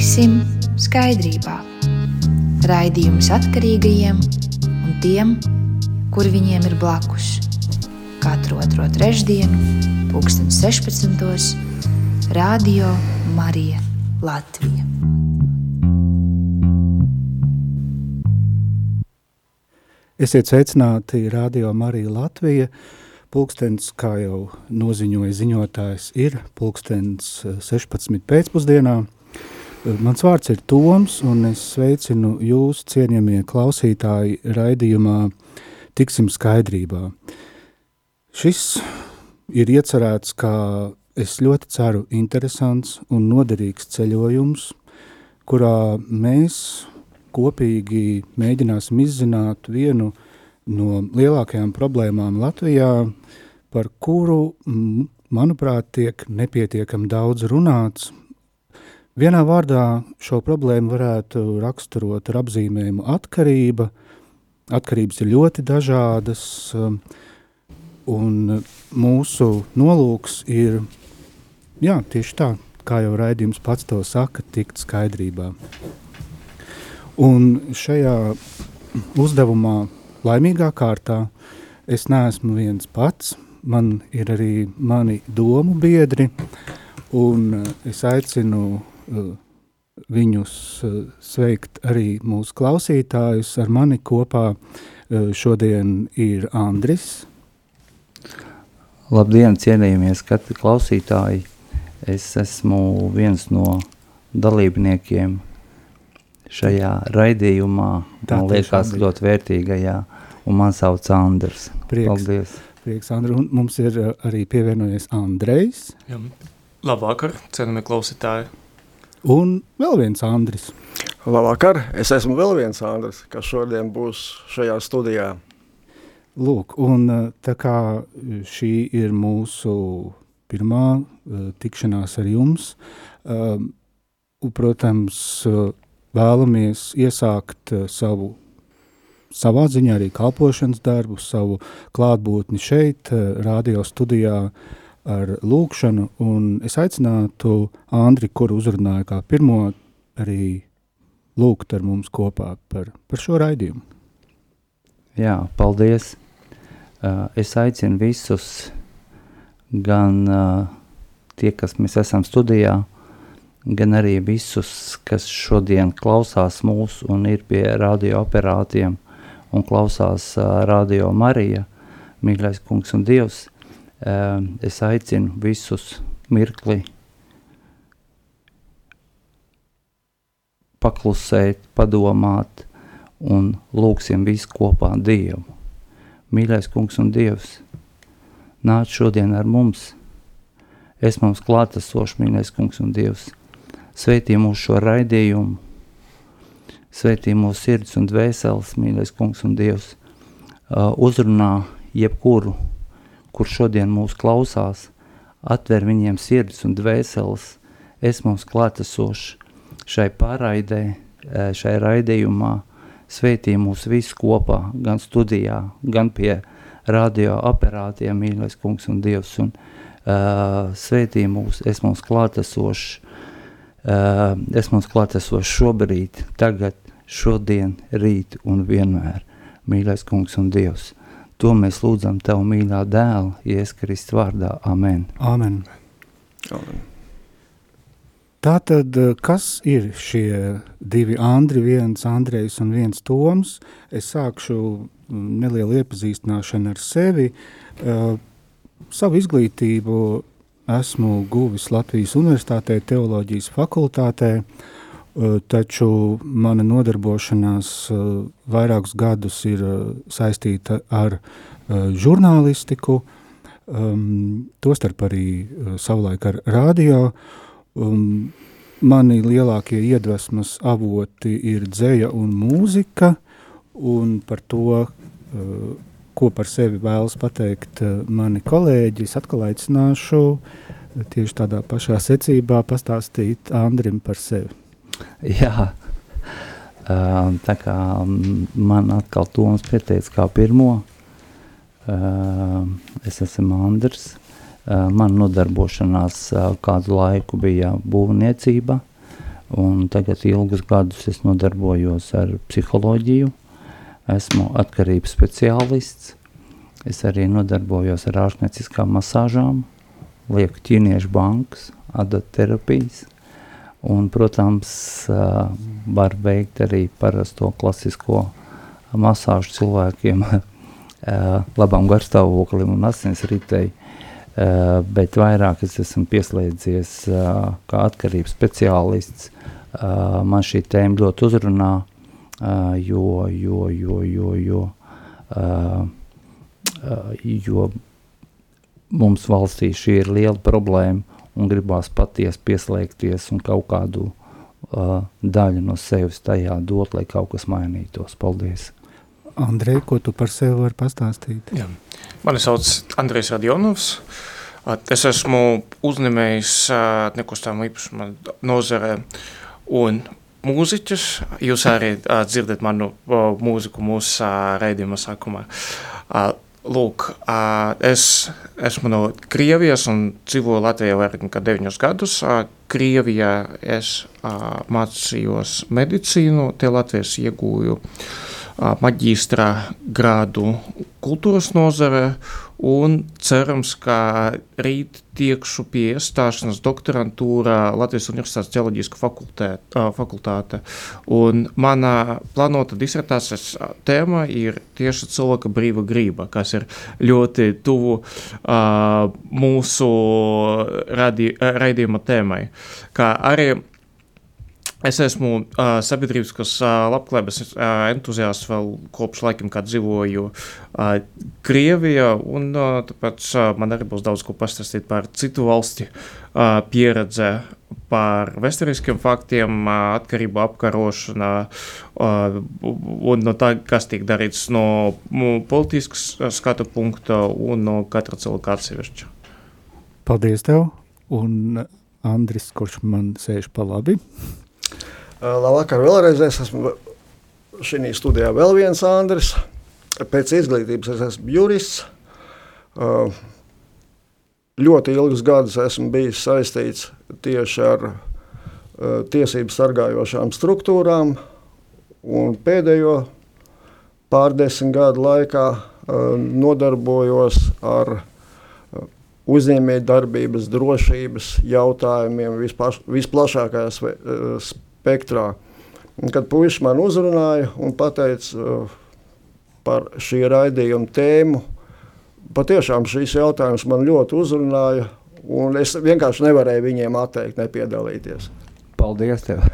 Tiksim skaidrībā. Raidījums atkarīgajiem un tiem, kuri viņiem ir blakus. Katru otro trešdienu, 2016. Radio Marija Latvija. Esiet sveicināti Radio Marija Latvija. Pulkstens, kā jau noziņoja ziņotājs, ir pulkstens 16. Eh, pēcpusdienā. Eh, mans vārds ir Toms, un es sveicinu jūs, cienījamie klausītāji, raidījumā Tiksim skaidrībā. Šis ir iecerēts kā, es ļoti ceru, interesants un noderīgs ceļojums, kurā mēs kopīgi mēģināsim izzināt vienu no lielākajām problēmām Latvijā, par kuru, manuprāt, tiek nepietiekami daudz runāts. Vienā vārdā šo problēmu varētu raksturot ar apzīmējumu atkarība. Atkarības ir ļoti dažādas, um, un mūsu nolūks ir, jā, tieši tā, kā jau raidījums pats to saka, tikt skaidrībā. Un šajā uzdevumā Laimīgā kārtā es neesmu viens pats, man ir arī mani domu biedri, un es aicinu viņus uh, sveikt arī mūsu klausītājus. Ar mani kopā uh, šodien ir Andris. Labdien, cienījamie klausītāji! Es esmu viens no dalībniekiem šajā raidījumā, Tā man liekas, ļoti vērtīgajā, un man sauc Andrs. Prieks, Paldies. Prieks, Andri, un mums ir arī pievienojies Andrejs. Jā, labvakar, cienījamie klausītāji. Un vēl viens Andris. Labvakar, es esmu vēl viens Andris, kas šodien būs šajā studijā. Lūk, un uh, tā kā šī ir mūsu pirmā uh, tikšanās ar jums, uh, protams, uh, vēlamies iesākt uh, savu savā ziņā arī kalpošanas darbu, savu klātbūtni šeit, uh, radio studijā ar lūkšanu, un es aicinātu Andri, kuru uzrunāju kā pirmo, arī lūgt ar mums kopā par, par šo raidījumu. Jā, paldies. Uh, es aicinu visus, gan uh, tie, kas mēs esam studijā, gan arī visus, kas šodien klausās mūs un ir pie radioaparātiem un klausās uh, radio Marija, mīļais kungs un dievs, es aicinu visus mirkli paklusēt, padomāt un lūksim visu kopā Dievu. Mīļais kungs un dievs, nāc šodien ar mums, es mums klātesošs, mīļais kungs un dievs, Sveitī mūsu šo raidījumu, sveitī mūsu sirds un dvēseles, mīļais kungs un dievs, uzrunā jebkuru, kur šodien mūs klausās, atver viņiem sirds un dvēseles, es mums klātesošs šai pārraidē, uh, šai raidījumā, sveitī mūs visu kopā, gan studijā, gan pie radio aparātiem, mīļais kungs un dievs, un uh, sveitī mūs, es mums klātesošs, Uh, es mums klātesošu šobrīd, tagad, šodien, rīt un vienmēr. Mīļais kungs un Dievs, to mēs lūdzam Tev mīļā dēla, Ieskrist vārdā. Amen. Amen. Amen. Tātad, kas ir šie divi Andri, viens Andrejs un viens Toms? Es sākšu nelielu iepazīstināšanu ar sevi. Uh, savu izglītību esmu guvis Latvijas Universitātē, teoloģijas fakultātē, eh, taču mana nodarbošanās eh, vairākus gadus ir eh, saistīta ar žurnālistiku, um, tostarp arī savulaik ar radio. Um, mani lielākie iedvesmas avoti ir dzēja un mūzika, un par to ko par sevi vēlas pateikt eh, mani kolēģi, es atkal aicināšu eh, tieši tādā pašā secībā pastāstīt Andrim par sevi. Jā, tā kā man atkal Toms pieteica kā pirmo, es esmu Andrs, man nodarbošanās kādu laiku bija būvniecība, un tagad ilgus gadus es nodarbojos ar psiholoģiju, esmu atkarības speciālists, es arī nodarbojos ar ārstnieciskām masāžām, lieku ķīniešu bankas, adoterapijas, un, protams, var veikt arī parasto klasisko masāžu cilvēkiem labam garstāvoklim un asinsritei, bet vairāk es esmu pieslēdzies kā atkarības speciālists. Man šī tēma ļoti uzrunā, jo, jo, jo, jo, jo, jo mums valstī šī ir liela problēma un gribās patiesi pieslēgties un kaut kādu uh, daļu no sevis tajā dot, lai kaut kas mainītos. Paldies! Andrej, ko tu par sevi vari pastāstīt? Jā. Mani sauc Andrejs Radionovs. Es esmu uzņēmējs nekustamā īpašuma nozarē un mūziķis. Jūs arī dzirdat manu mūziku mūsu raidījuma sākumā. Lūk, es esmu no Krievijas un dzīvoju Latvijā vairāk nekā 9 gadus. Krievijā es mācījos medicīnu, te Latvijas iegūju maģistra grādu kultūras nozare un cerams, ka rīt tiekšu pie iestāšanās doktorantūrā Latvijas Universitātes ģeoloģiska fakultāte. Un mana plānota disertācijas tēma ir tieši cilvēka brīva grība, kas ir ļoti tuvu uh, mūsu radi, raidījuma tēmai. Kā arī Es esmu uh, sabiedrības uh, labklājības uh, entuziasts vēl kopš laikam, kad dzīvoju uh, Krievijā. Un, uh, tāpēc uh, man arī būs daudz ko pastāstīt par citu valsti uh, pieredzi, par vēsturiskiem faktiem, uh, atkarību apkarošanā uh, un no tā, kas tiek darīts no politiskas skatu punkta un no katra cilvēka atsevišķa. Paldies tev! Un Andris, kurš man sēž pa labi. Labvakar, vēlreiz es esmu šī studijā vēl viens Andris. Pēc izglītības es esmu jurists. Ļoti ilgus gadus esmu bijis saistīts tieši ar tiesību sargājošām struktūrām, pēdējo pārdesmit gadu laikā nodarbojos ar uzņēmēju darbības drošības jautājumiem vispaš, visplašākajā spektrā. Un, kad puisis man uzrunāja un teica uh, par šī raidījuma tēmu, patiešām šīs jautājums man ļoti uzrunāja, un es vienkārši nevarēju viņiem atteikt, nepiedalīties. Paldies! Tev.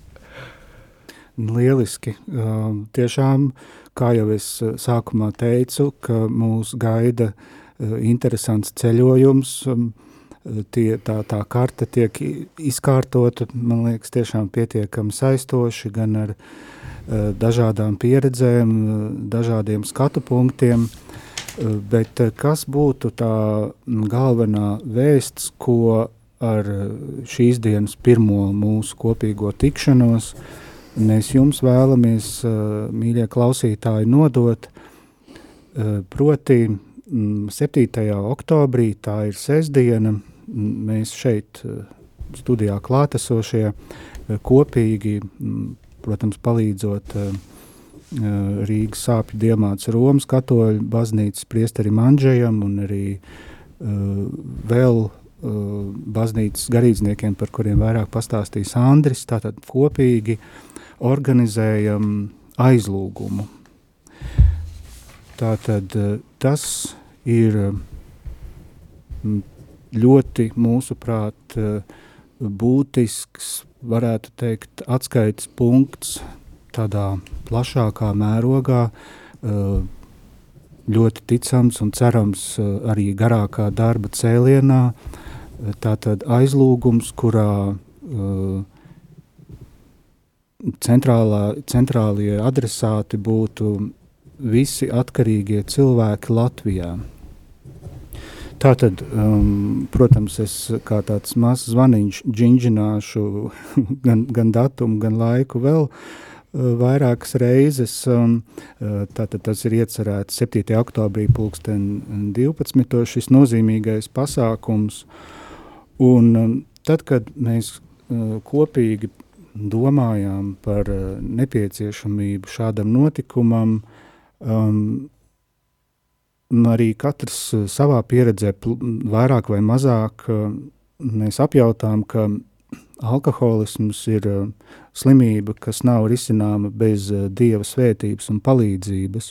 Lieliski. Uh, tiešām, kā jau es sākumā teicu, ka mūs gaida uh, interesants ceļojums. Um, tie, tā, tā karte tiek izkārtota, man liekas, tiešām pietiekami saistoši, gan ar uh, dažādām pieredzēm, dažādiem skatu punktiem, bet kas būtu tā galvenā vēsts, ko ar šīs dienas pirmo mūsu kopīgo tikšanos mēs jums vēlamies, mīļie klausītāji, nodot, proti 7. oktobrī, tā ir sestdiena, mēs šeit eh, studijā klātesošie eh, kopīgi, protams, palīdzot eh, Rīgas sāpju diemāts Romas katoļu baznīcas priesterim Andžejam un arī vēl baznīcas garīdzniekiem, par kuriem vairāk pastāstīs Andris, tātad kopīgi organizējam aizlūgumu. Tātad tas ir ļoti, mūsuprāt, eh, būtisks, varētu teikt, atskaites punkts tādā plašākā mērogā, eh, ļoti ticams un cerams eh, arī garākā darba cēlienā. Tātad aizlūgums, kurā centrālā, centrālie adresāti būtu visi atkarīgie cilvēki Latvijā. Tātad, um, protams, es kā tāds mazs zvaniņš džinģināšu gan, gan datumu, gan laiku vēl uh, vairākas reizes. Um, uh, tātad tas ir iecerēts 7. oktobrī pulksten 12. šis nozīmīgais pasākums. Un um, tad, kad mēs kopīgi domājām par nepieciešamību šādam notikumam, um, arī katrs savā pieredzē vairāk vai mazāk mēs apjautām, ka alkoholisms ir slimība, kas nav risināma bez dieva svētības un palīdzības.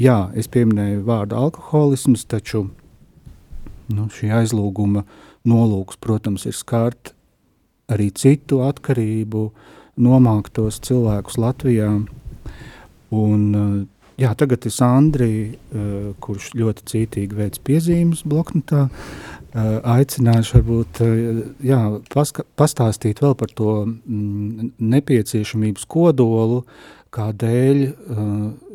Jā, es pieminēju vārdu alkoholisms, taču nu, šī aizlūguma nolūks, protams, ir skart arī citu atkarību nomāktos cilvēkus Latvijā. Un, jā, tagad es Andriju, kurš ļoti cītīgi veids piezīmes bloknotā, aicināšu varbūt jā, paska, pastāstīt vēl par to mm, nepieciešamības kodolu, kādēļ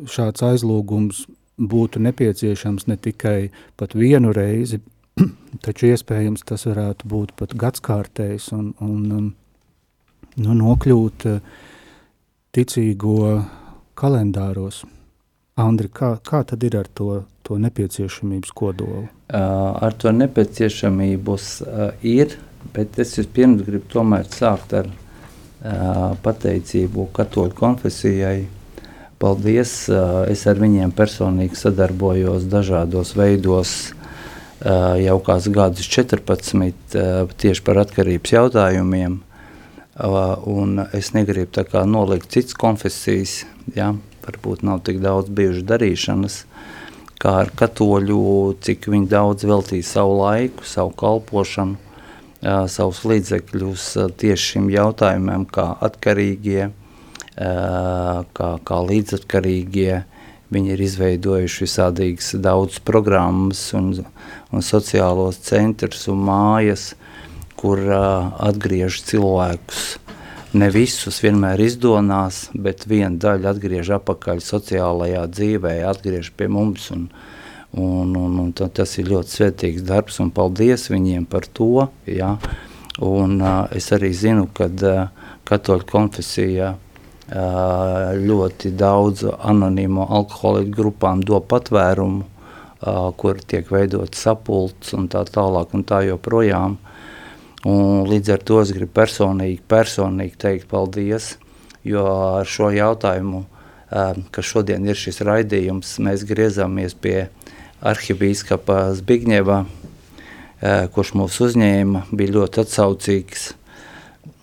šāds aizlūgums būtu nepieciešams ne tikai pat vienu reizi, taču iespējams tas varētu būt pat gadskārtējs un, un um, nu, nokļūt ticīgo kalendāros. Andri, kā, kā tad ir ar to, to nepieciešamības kodolu? Uh, ar to nepieciešamības uh, ir, bet es vispirms gribu tomēr sākt ar uh, pateicību katoļu konfesijai. Paldies! Uh, es ar viņiem personīgi sadarbojos dažādos veidos uh, jau kāds gadus 14 uh, tieši par atkarības jautājumiem. Un es negribu nolikt citas konfesijas, ja, varbūt nav tik daudz bijušas darīšanas, kā ar katoļu, cik viņi daudz veltīja savu laiku, savu kalpošanu, savus līdzekļus tieši šim jautājumam, kā atkarīgie, kā, kā līdzatkarīgie. Viņi ir izveidojuši visādīgas daudz programmas un, un sociālos centrus un mājas, kur uh, atgriež cilvēkus ne visus vienmēr izdonās, bet viena daļa atgriež atpakaļ sociālajā dzīvē, atgriež pie mums. Un, un, un, un tas ir ļoti svētīgs darbs, un paldies viņiem par to. Ja. Un, uh, es arī zinu, ka uh, katoļu konfesija uh, ļoti daudz anonīmo alkoholiķu grupām do patvērumu, uh, kur tiek veidot sapulcs un tā tālāk un tā joprojām. Un līdz ar to es gribu personīgi, personīgi teikt paldies, jo ar šo jautājumu, ka šodien ir šis raidījums, mēs griezāmies pie arhibīskapa Zbigņeva, kurš mūs uzņēma, bija ļoti atsaucīgs,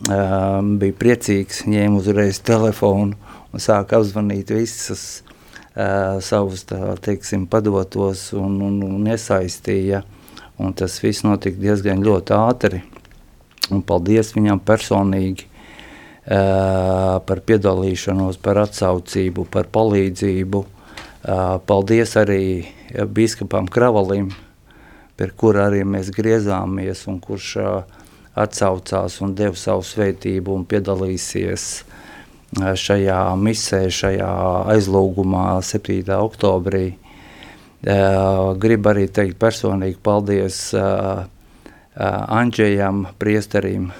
bija priecīgs, ņēma uzreiz telefonu un sāka apzvanīt visas savus, tā teiksim, padotos un, un, un iesaistīja, un tas viss notika diezgan ļoti ātri. Un paldies viņam personīgi uh, par piedalīšanos, par atsaucību, par palīdzību. Uh, paldies arī biskupam Kravalim, pie kura arī mēs griezāmies un kurš uh, atsaucās un deva savu svētību un piedalīsies šajā misē, šajā aizlūgumā 7. oktobrī. Gribu arī teikt personīgi paldies uh, Andžejam, priesterim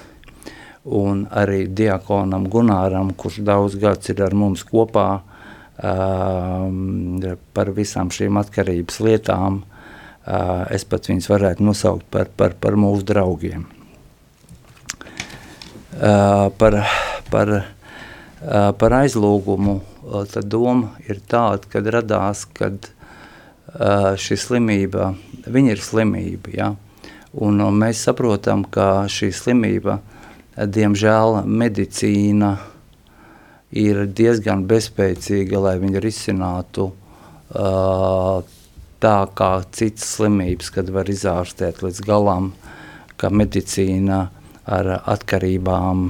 un arī diakonam Gunāram, kurš daudz gads ir ar mums kopā par visām šīm atkarības lietām. Es pat viņus varētu nosaukt par, par, par mūsu draugiem. Par, par, par aizlūgumu tad doma ir tāda, kad radās, kad šī slimība, viņa ir slimība, ja? Un, un mēs saprotam, ka šī slimība, diemžēl, medicīna ir diezgan bezspēcīga, lai viņu risinātu uh, tā kā citas slimības, kad var izārstēt līdz galam, ka medicīna ar atkarībām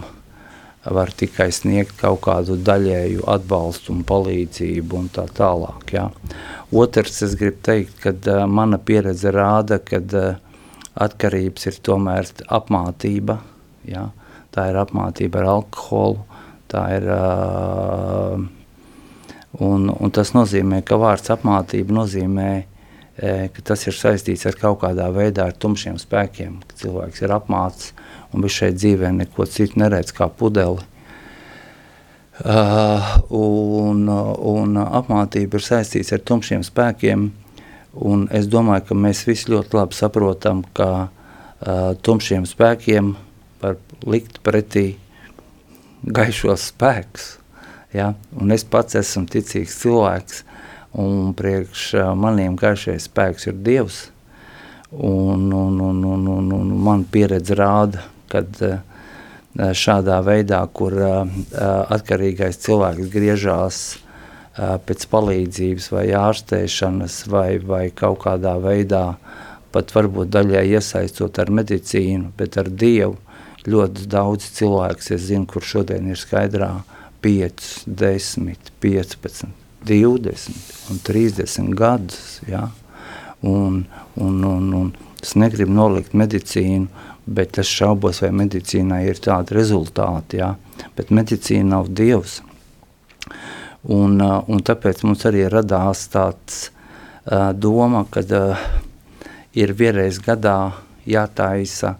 var tikai sniegt kaut kādu daļēju atbalstu un palīdzību un tā tālāk. Ja. Otrs, es gribu teikt, ka uh, mana pieredze rāda, ka uh, atkarības ir tomēr apmātība. Ja? Tā ir apmātība ar alkoholu. Ir, un, un tas nozīmē, ka vārds apmātība nozīmē, ka tas ir saistīts ar kaut kādā veidā ar tumšiem spēkiem. Cilvēks ir apmāts un viņš šeit dzīvē neko citu neredz kā pudeli. Uh, un, un apmātība ir saistīts ar tumšiem spēkiem, uh, Un es domāju, ka mēs visi ļoti labi saprotam, ka uh, tumšiem spēkiem var likt pretī gaišos spēks. Ja? Un es pats esmu ticīgs cilvēks, un priekš maniem gaišais spēks ir Dievs. Un, un, un, un, un, un man pieredze rāda, kad šādā veidā, kur atkarīgais cilvēks griežās pēc palīdzības vai ārstēšanas vai, vai kaut kādā veidā pat varbūt daļai iesaistot ar medicīnu, bet ar Dievu ļoti daudz cilvēks, es zinu, kur šodien ir skaidrā 5, 10, 15, 20 un 30 gadus, ja? un, un, un, un es negribu nolikt medicīnu, bet es šaubos, vai medicīnai ir tādi rezultāti, ja? bet medicīna nav Dievs, Un, uh, un tāpēc mums arī radās tāds uh, doma, ka uh, ir vienreiz gadā jātaisa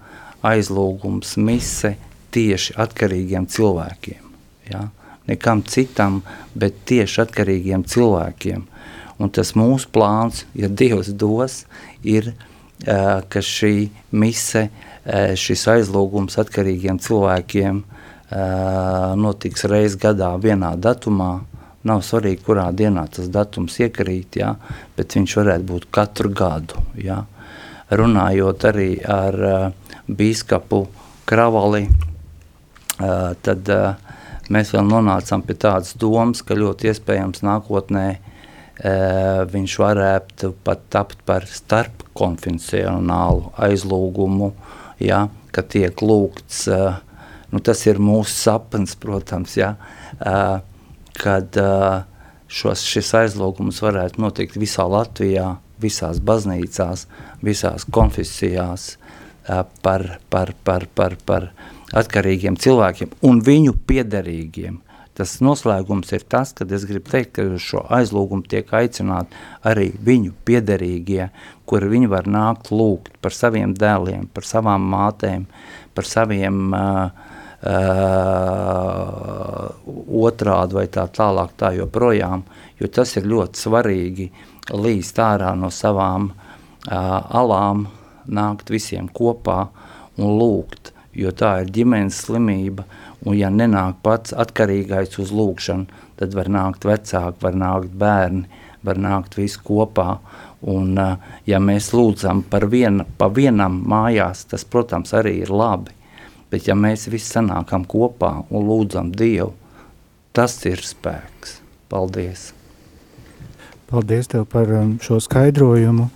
aizlūgums mise tieši atkarīgiem cilvēkiem. Ja? Nekam citam, bet tieši atkarīgiem cilvēkiem. Un tas mūsu plāns, ja Dievs dos, ir, uh, ka šī mise, uh, šis aizlūgums atkarīgiem cilvēkiem uh, notiks reiz gadā vienā datumā, Nav svarīgi, kurā dienā tas datums iekrīt, ja, bet viņš varētu būt katru gadu. Ja. Runājot arī ar uh, bīskapu Kravali, uh, tad uh, mēs vēl nonācām pie tādas domas, ka ļoti iespējams nākotnē uh, viņš varētu pat tapt par starpkonfesionālu aizlūgumu, ja, ka tiek lūgts, uh, nu tas ir mūsu sapnis, protams, ja, uh, kad šos, šis aizlūgums varētu notikt visā Latvijā, visās baznīcās, visās konfesijās par, par, par, par, par atkarīgiem cilvēkiem un viņu piederīgiem. Tas noslēgums ir tas, kad es gribu teikt, ka šo aizlūgumu tiek aicināt arī viņu piederīgie, kuri viņi var nākt lūgt par saviem dēliem, par savām mātēm, par saviem uh, otrādi vai tā tālāk tā joprojām, jo tas ir ļoti svarīgi līst ārā no savām alām, nākt visiem kopā un lūgt, jo tā ir ģimenes slimība, un ja nenāk pats atkarīgais uz lūgšanu, tad var nākt vecāki, var nākt bērni, var nākt visi kopā, un ja mēs lūdzam par viena, pa vienam mājās, tas, protams, arī ir labi, Bet ja mēs visi sanākam kopā un lūdzam Dievu, tas ir spēks. Paldies! Paldies tev par um, šo skaidrojumu.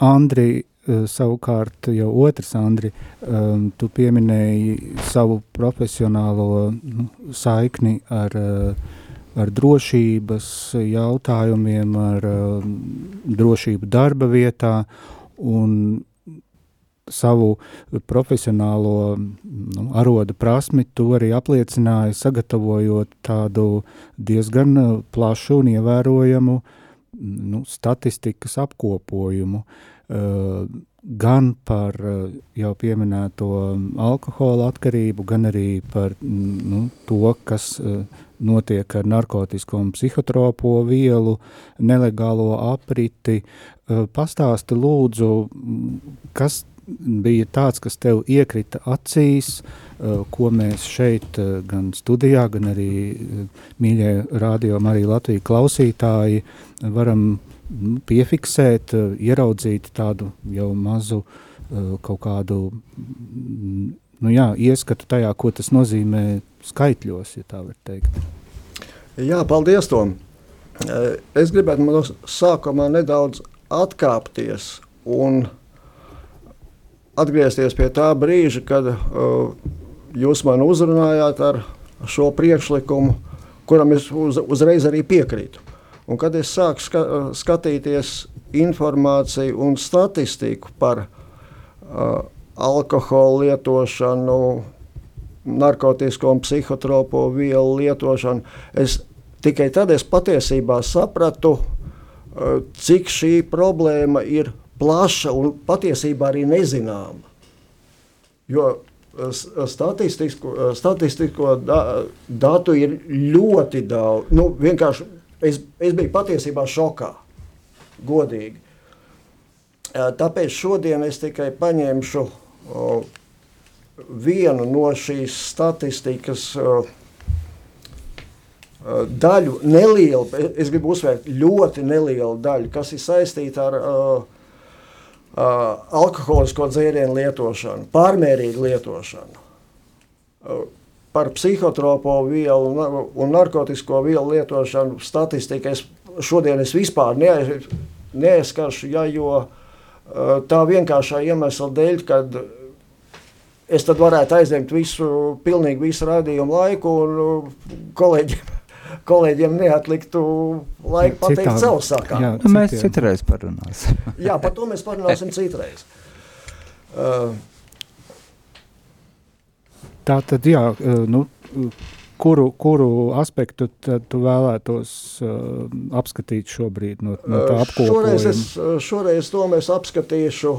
Andri, uh, savukārt jau otrs Andri, um, tu pieminēji savu profesionālo nu, saikni ar, uh, ar drošības jautājumiem, ar um, drošību darba vietā, un savu profesionālo nu, arodu prasmi, to arī apliecināja, sagatavojot tādu diezgan uh, plašu un ievērojamu nu, statistikas apkopojumu. Uh, gan par uh, jau pieminēto alkohola atkarību, gan arī par nu, to, kas uh, notiek ar narkotiku un psihotropo vielu, nelegālo apriti. Pastāsti lūdzu, kas bija tāds, kas tev iekrita acīs, uh, ko mēs šeit uh, gan studijā, gan arī uh, mīļie rādio arī Latviju klausītāji varam nu, piefiksēt, ieraudzīt tādu jau mazu kaut kādu nu jā, ieskatu tajā, ko tas nozīmē skaitļos, ja tā var teikt. Jā, paldies Tom. Es gribētu no sākumā nedaudz atkāpties un uh, atgriezties pie tā brīža, kad jūs man uzrunājāt ar šo priekšlikumu, kuram es uz, uzreiz arī piekrītu. Un kad es sāku ska, skatīties informāciju un statistiku par uh, alkoholu lietošanu, narkotiku un psihotropo vielu lietošanu, es tikai tad es patiesībā sapratu, uh, cik šī problēma ir plaša un patiesībā arī nezināma. Jo eh, statistisko, eh, statistisko da, datu ir ļoti daudz. Nu, es, es biju patiesībā šokā, godīgi. Eh, tāpēc šodien es tikai paņemšu vienu no šīs statistikas daļu, nelielu, es gribu uzsvērt, ļoti nelielu daļu, kas ir saistīta ar uh, uh, alkoholisko dzērienu lietošanu, pārmērīgu lietošanu. Uh, par psihotropo vielu un narkotisko vielu lietošanu statistika es šodien es vispār neaiz, neaizskaršu, ja, jo uh, tā vienkāršā iemesla dēļ, kad es varētu aizņemt visu, pilnīgi visu raidījumu laiku un uh, kolēģiem kolēģiem neatliktu laiku pateikt Citādi. savu sakām. Jā, nu, mēs citreiz parunāsim. jā, par to mēs parunāsim citreiz. Uh, Tā tad, jā, uh, nu, kuru, kuru aspektu tu vēlētos uh, apskatīt šobrīd no, no tā uh, apkopojuma? Šoreiz, es, uh, šoreiz to mēs apskatīšu,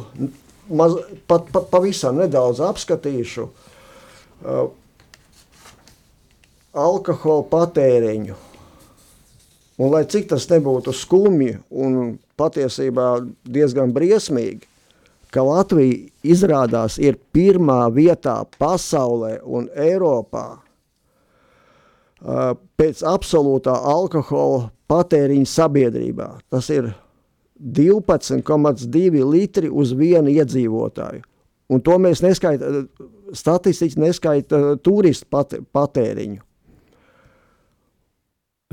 maz, pat, pat pavisam nedaudz apskatīšu. Uh, alkohola patēriņu. Un, lai cik tas nebūtu skumji un patiesībā diezgan briesmīgi, ka Latvija izrādās ir pirmā vietā pasaulē un Eiropā pēc absolūtā alkohola patēriņa sabiedrībā. Tas ir 12,2 litri uz vienu iedzīvotāju. Un to mēs neskaitām, statistiski neskaita turistu patēriņu.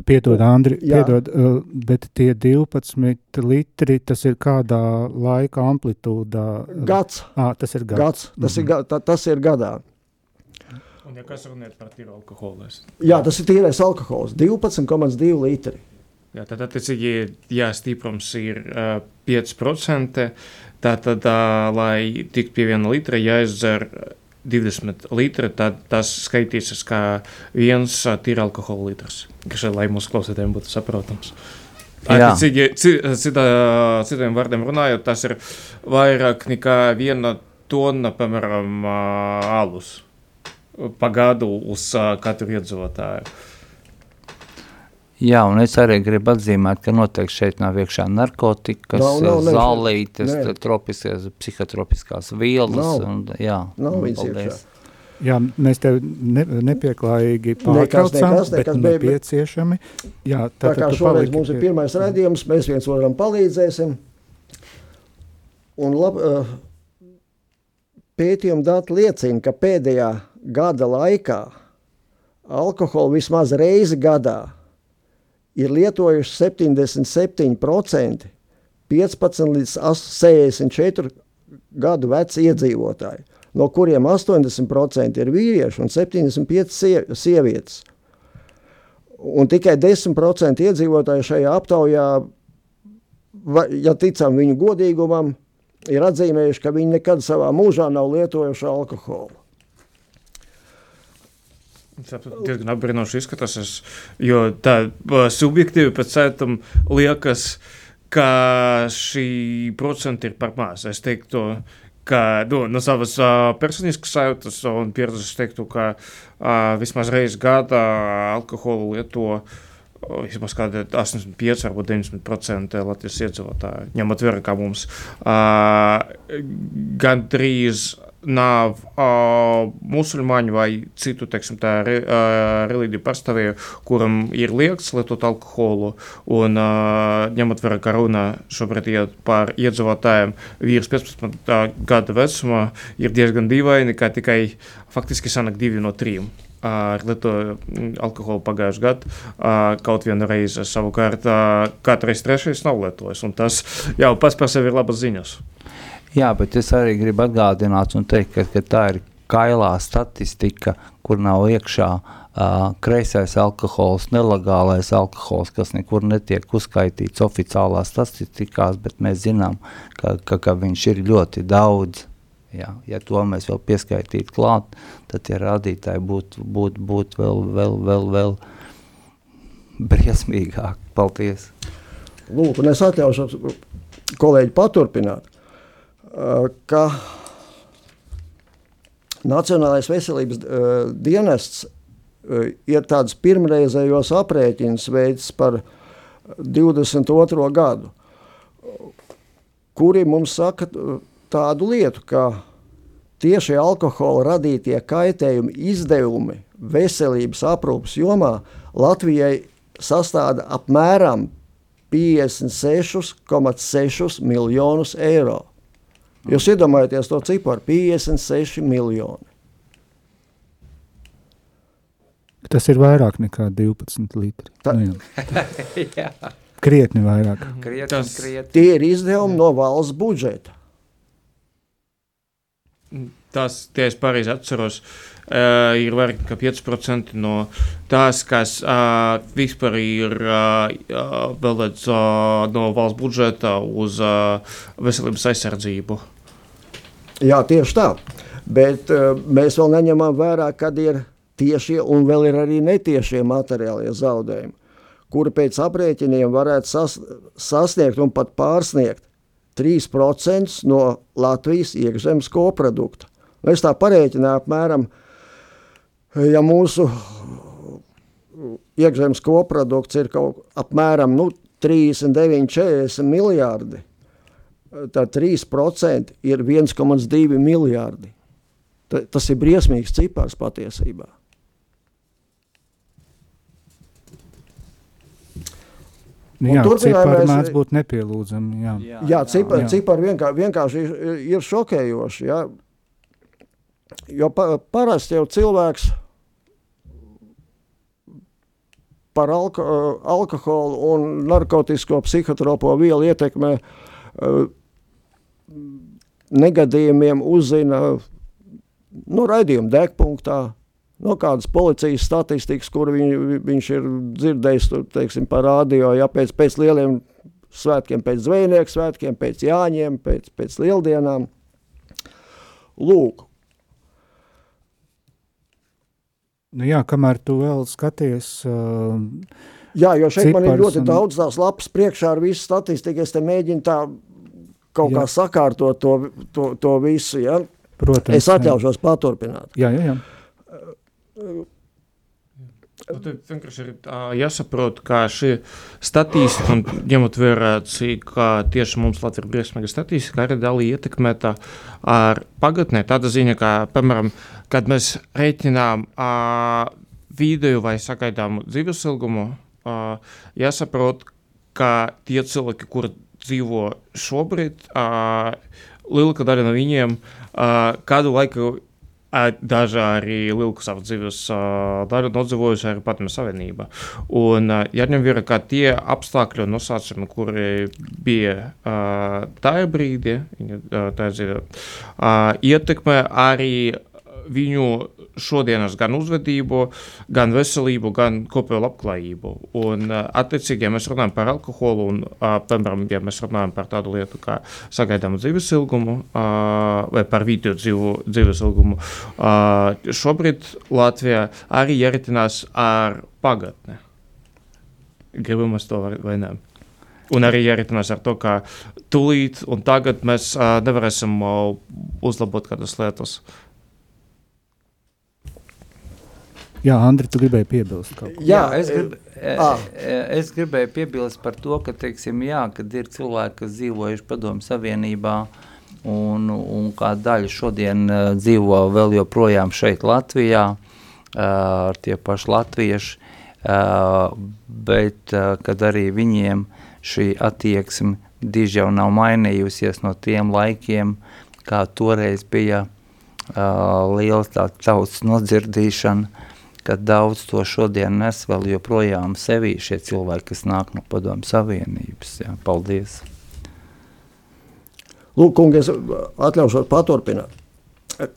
Piedod, Andri, Jā. piedod, uh, bet tie 12 litri, tas ir kādā laika amplitūdā? Gads. À, tas ir gads. gads. Tas, mm -hmm. ir, ga, ta, tas ir gadā. Un ja kas runāt par tīru alkoholu? Jā, tas ir tīrais alkohols, 12,2 litri. Jā, tad, attiecīgi, ja stiprums ir uh, 5%, tad, tad uh, lai tiktu pie viena litra, jāizdzer 20 litri, tad tas skaitīsies kā viens tīra alkohola litrs, kas, lai mūsu klausītājiem būtu saprotams. Citi, cita, citiem vārdiem runājot, tas ir vairāk nekā viena tonna, piemēram, alus pagādu uz katru iedzīvotāju. Jā, un es arī gribu atzīmēt, ka noteikti šeit nav iekšā narkotikas, nav, nav, zālītes, ne. tropiskas, psihotropiskās vielas. Nav, un, jā, nav viņas iekšā. Jā, mēs tev ne, nepieklājīgi pārtraucam, nekas, nekas, bet nekas, nepieciešami. Jā, tā kā šoreiz mums ir pirmais redzījums, mēs viens otram palīdzēsim. Un lab, uh, pētījuma dati liecina, ka pēdējā gada laikā alkoholu vismaz reizi gadā ir lietojuši 77% 15 līdz 64 gadu veci iedzīvotāji, no kuriem 80% ir vīrieši un 75% sievietes. Un tikai 10% iedzīvotāji šajā aptaujā, ja ticam viņu godīgumam, ir atzīmējuši, ka viņi nekad savā mūžā nav lietojuši alkoholu. Diezgan apbrīnoši izskatās. Es, jo tā subjektīvi pēc tam liekas, ka šī procenta ir par maz. Es teiktu, ka nu, no savas uh, personiskas sajūtas un pieredzes teiktu, ka uh, vismaz reizi gadā alkoholu lieto. Vismaz kāda 85, varbūt 90% Latvijas iedzīvotāju, ņemot vērā, ka mums uh, gandrīz nav uh, musulmaņu vai citu teiksim, tā, re, uh, reliģiju pārstāvēju, kuram ir liekts lietot alkoholu. Un, uh, ņemot vērā, ka runa šobrīd ir par iedzīvotājiem vīrs 15 gada vecumā, ir diezgan dīvaini, ka tikai faktiski sanāk divi no trim. Ar lietoju alkoholu pagājušajā gadā, kaut vienu reizi savukārt katrs trešais nav lietojis. Tas jau pats par sevi ir labas ziņas. Jā, bet es arī gribu atgādināt un teikt, ka, ka tā ir kailā statistika, kur nav iekšā uh, kreisais alkohols, nelegālais alkohols, kas nekur netiek uzskaitīts oficiālās statistikās, bet mēs zinām, ka, ka, ka viņš ir ļoti daudz. Jā, ja to mēs vēl pieskaitītu klāt, tad tie rādītāji būtu būt, būt vēl, vēl, vēl, vēl briesmīgāk. Paldies! Lūk, un es atļaušu kolēģi paturpināt ka Nacionālais veselības uh, dienests uh, ir tāds pirmreizējos aprēķins veids par 22. gadu, kuri mums saka tādu lietu, ka tieši alkohola radītie kaitējumi izdevumi veselības aprūpas jomā Latvijai sastāda apmēram 56,6 miljonus eiro. Jūs iedomājaties to ciparu - 56 miljoni. Tas ir vairāk nekā 12 litri. Tā- Nu, jā. Jā, Krietni vairāk. krietni, Tas- krietni. Tie ir izdevumi no valsts budžeta. Tas, tie es pareizi atceros, uh, ir vairāk nekā 5% no tās, kas uh, vispār ir uh, vēlēts uh, no valsts budžeta uz uh, veselības aizsardzību. Jā, tieši tā. Bet uh, mēs vēl neņemam vērā, kad ir tiešie un vēl ir arī netiešie materiālie zaudējumi, kuri pēc aprēķiniem varētu sas, sasniegt un pat pārsniegt 3% no Latvijas iekšzemes koprodukta. Es tā parēķināju apmēram, ja mūsu iekšzemes koprodukts ir kaut apmēram nu, 39, 40 miljārdi, tad 3% ir 1,2 miljardi. Ta- Tas ir briesmīgs cipars patiesībā. Nu, jā, turpinājumā cipari es- mēdz būt nepielūdzami. Jā. Jā, Jā, cipari, jā. cipari vienkār, vienkārši ir, ir šokējoši. Ja? Jo pa, parasti jau cilvēks par alko, alkoholu un narkotisko psihotropo vielu ietekmē uh, negadījumiem uzzina nu, raidījuma degpunktā, no kādas policijas statistikas, kur viņ, viņš ir dzirdējis tur, teiksim, par radio, ja pēc, pēc lieliem svētkiem, pēc zvejnieku svētkiem, pēc jāņiem, pēc, pēc lieldienām. Lūk, Nu, jā, kamēr tu vēl skaties, uh, Jā, jo šeit man ir ļoti un- daudz tās lapas priekšā ar visu statistiku. Es te mēģinu tā kaut Jā. kā sakārtot to, to, to visu. Ja? protams, Es atļaušos paturpināt. Jā, jā, jā. Nu, tad vienkārši ir ā, jāsaprot, kā šī statistika, un ņemot vērā, cik tieši mums Latvija ir briesmīga statistika, arī daļai ietekmēta ar pagatnē. Tāda ziņa, ka, piemēram, kad mēs reiķinām ā, vidēju vai sagaidāmu dzīves ilgumu, jāsaprot, ka tie cilvēki, kur dzīvo šobrīd, ā, lielākā daļa no viņiem ā, kādu laiku Ā, Daži arī Lielku savas dzīves ā, daļu nodzīvojuši arī Padomju Savienība. Un ā, jāņem vērā, ka tie apstākļi un nosacījumi, kuri bija ā, tajā brīdī, viņa, ā, tajā dzīvē, ā, ietekmē arī viņu šodienas gan uzvedību, gan veselību, gan kopējo labklājību. Un, ā, attiecīgi, ja mēs runājam par alkoholu, un, ā, piemēram, ja mēs runājam par tādu lietu kā sagaidāmu dzīves ilgumu ā, vai par video dzīvu, dzīves ilgumu, šobrīd Latvijā arī jāritinās ar pagatni. Gribam mēs to vai, nē. Un arī jāritinās ar to, ka tūlīt un tagad mēs nevarēsim uzlabot kādas lietas. Jā Andri, tu gribēji piebilst kaut ko. Jā, es, e, grib, e, es gribēju piebilst par to, ka, teiksim, jā, kad ir cilvēki, kas dzīvojuši padomu savienībā, un, un kā daļa šodien uh, dzīvo vēl joprojām šeit Latvijā, uh, ar tie paši latvieši, uh, bet uh, kad arī viņiem šī attieksme diži jau nav mainījusies no tiem laikiem, kā toreiz bija uh, liela tā tautas nodzirdīšana, ka daudz to šodien nes vēl joprojām sevī šie cilvēki, kas nāk no padomu savienības. Jā, paldies! Lūk, kungi, es atļaušos paturpināt.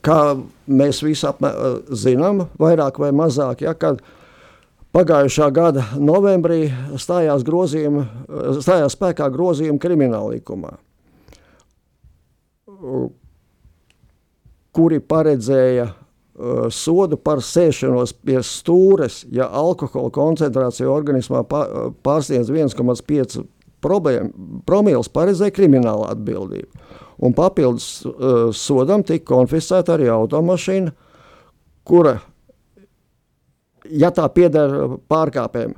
Kā mēs visi apmē, zinām, vairāk vai mazāk, ja, kad pagājušā gada novembrī stājās, grozījuma, stājās spēkā grozījuma krimināla likumā, kuri paredzēja sodu par sēšanos pie stūres, ja alkohola koncentrācija organismā pa- pārsniedz 1,5 promils, paredzēja kriminālu atbildību. Un papildus uh, sodam tika konfiscēta arī automašīna, kura, ja tā pieder pārkāpējiem,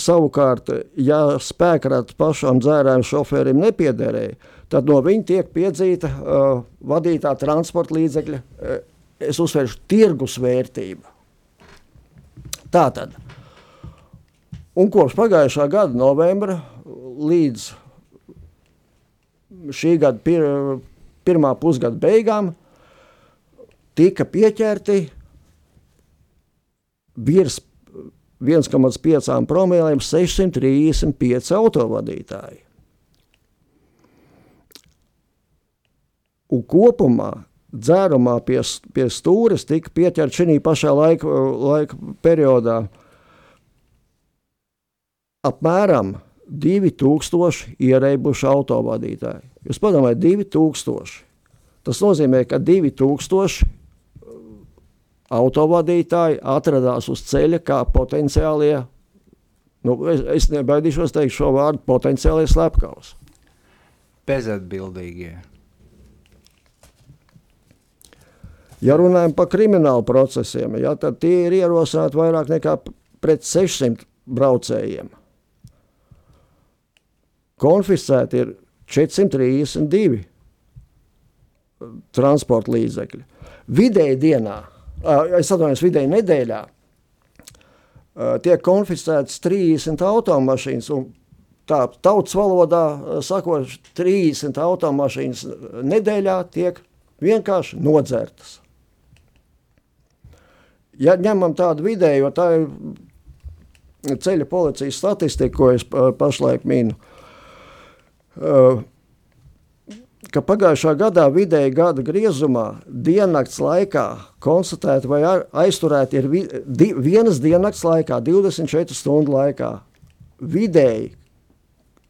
savukārt, ja spēkrats pašam dzērājuma šoferim nepiederēja, tad no viņa tiek piedzīta uh, vadītā transporta līdzekļa, uh, es uzsveršu, tirgus vērtība. Tātad, un kopš pagājušā gada novembra līdz šī gada pir, pirmā pusgada beigām tika pieķerti virs 1,5 promilēm 635 autovadītāji. Un kopumā dzērumā pie, pie stūres tika pieķerta šī pašā laika, laika periodā apmēram 2000 ierēbuši autovadītāji. Jūs padomājat, 2000. Tas nozīmē, ka 2000 autovadītāji atradās uz ceļa kā potenciālie, nu, es, es nebaidīšos teikt šo vārdu, potenciālie slepkavas. Bezatbildīgie. Ja runājam par kriminālu procesiem, ja, tad tie ir ierosināti vairāk nekā pret 600 braucējiem. Konfiscēti ir 432 transporta līdzekļi. Vidēji dienā es atvainojos vidēji nedēļā, tiek konfiscētas 30 automašīnas, un tā tautas valodā sakot, 30 automašīnas nedēļā tiek vienkārši nodzertas. Ja ņemam tādu vidēju, jo tā ir ceļa policijas statistika, ko es pašlaik minu, ka pagājušā gadā vidēji gada griezumā diennakts laikā konstatēti vai aizturēti ir vi, di, vienas diennakts laikā, 24 stundu laikā, vidēji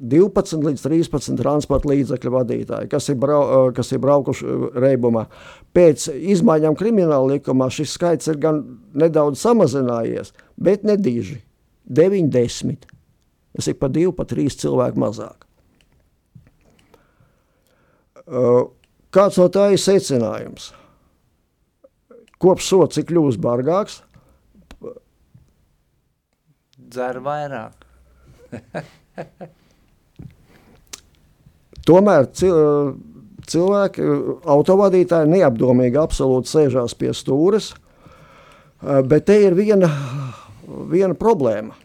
12 līdz 13 transporta līdzekļu vadītāji, kas ir, brau, kas ir braukuši reibumā. Pēc izmaiņām krimināla likumā šis skaits ir gan nedaudz samazinājies, bet nedīži - 90. Tas ir pa divu, pa trīs cilvēku mazāk. Kāds no tā ir secinājums? Kopš sots ir kļuvis bargāks. Dzer vairāk. Tomēr cilvēki, autovadītāji neapdomīgi absolūti sēžās pie stūres, bet te ir viena, viena problēma.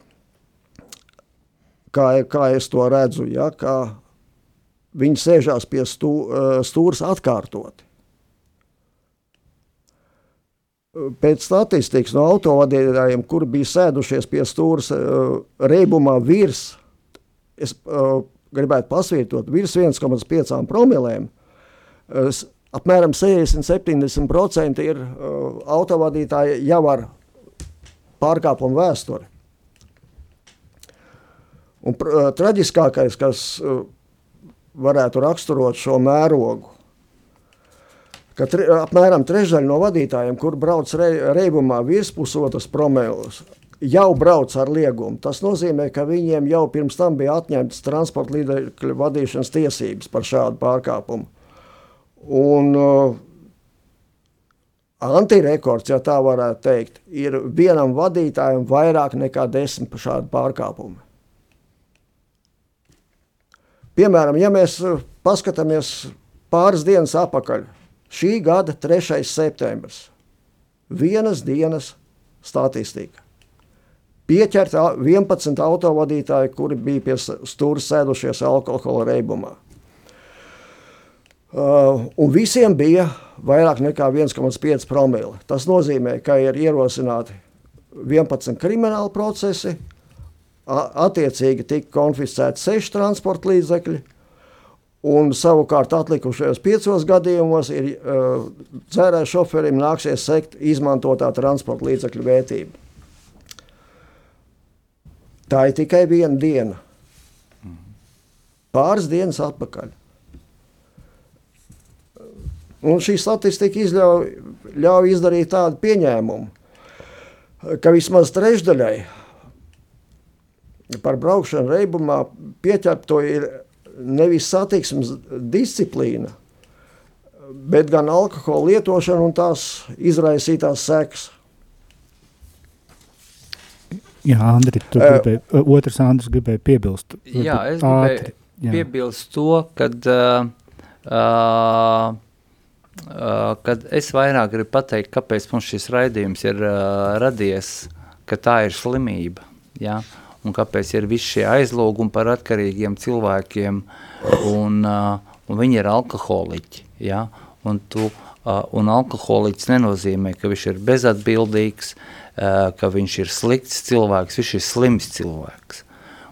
Kā, kā es to redzu, ja, kā viņi sēžās pie stū, stūres atkārtoti. Pēc statistikas no autovadītājiem, kuri bija sēdušies pie stūres reibumā virs, es gribētu pasvītrot, virs 1,5 promilēm, apmēram 60-70% ir autovadītāji jau ar pārkāpumu vēsturi. Un traģiskākais, kas varētu raksturot šo mērogu. Ka tre, apmēram trešdaļa no vadītājiem, kur brauc re, reibumā virs pusotras promēlus, jau brauc ar liegumu. Tas nozīmē, ka viņiem jau pirms tam bija atņemtas transporta līdzekļu vadīšanas tiesības par šādu pārkāpumu. Un uh, antirekords, ja tā varētu teikt, ir vienam vadītājam vairāk nekā desmit šādu pārkāpumu. Piemēram, ja mēs uh, paskatāmies pāris dienas atpakaļ, šī gada 3. septembris, vienas dienas statistika. Pieķert 11 autovadītāji, kuri bija pie stūra sēdušies alkohola reibumā. Uh, un visiem bija vairāk nekā 1,5 promili. Tas nozīmē, ka ir ierosināti 11 krimināli procesi, attiecīgi tika konfiscēti seši transporta līdzekļi, un savukārt atlikušajos piecos gadījumos ir uh, dzērāju šoferim nāksies sekt izmantotā transporta līdzekļu vērtību. Tā ir tikai viena diena. Pāris dienas atpakaļ. Un šī statistika izļauj, ļauj izdarīt tādu pieņēmumu, ka vismaz trešdaļai par braukšanu reibumā pieķerto ir nevis satiksmes disciplīna, bet gan alkohola lietošana un tās izraisītās sekas. Jā, Andri, tu Eh, gribēji, uh, otrs Andris gribēja piebilst. Jā, es gribēju ātri, jā. piebilst to, kad, uh, uh, uh, kad es vairāk gribu pateikt, kāpēc mums šis raidījums ir uh, radies, ka tā ir slimība, ja? un kāpēc ir visi šie aizlūgumi par atkarīgiem cilvēkiem, un, uh, un viņi ir alkoholiķi, ja? un, tu, uh, un alkoholiķis nenozīmē, ka viņš ir bezatbildīgs, uh, ka viņš ir slikts cilvēks, viņš ir slims cilvēks.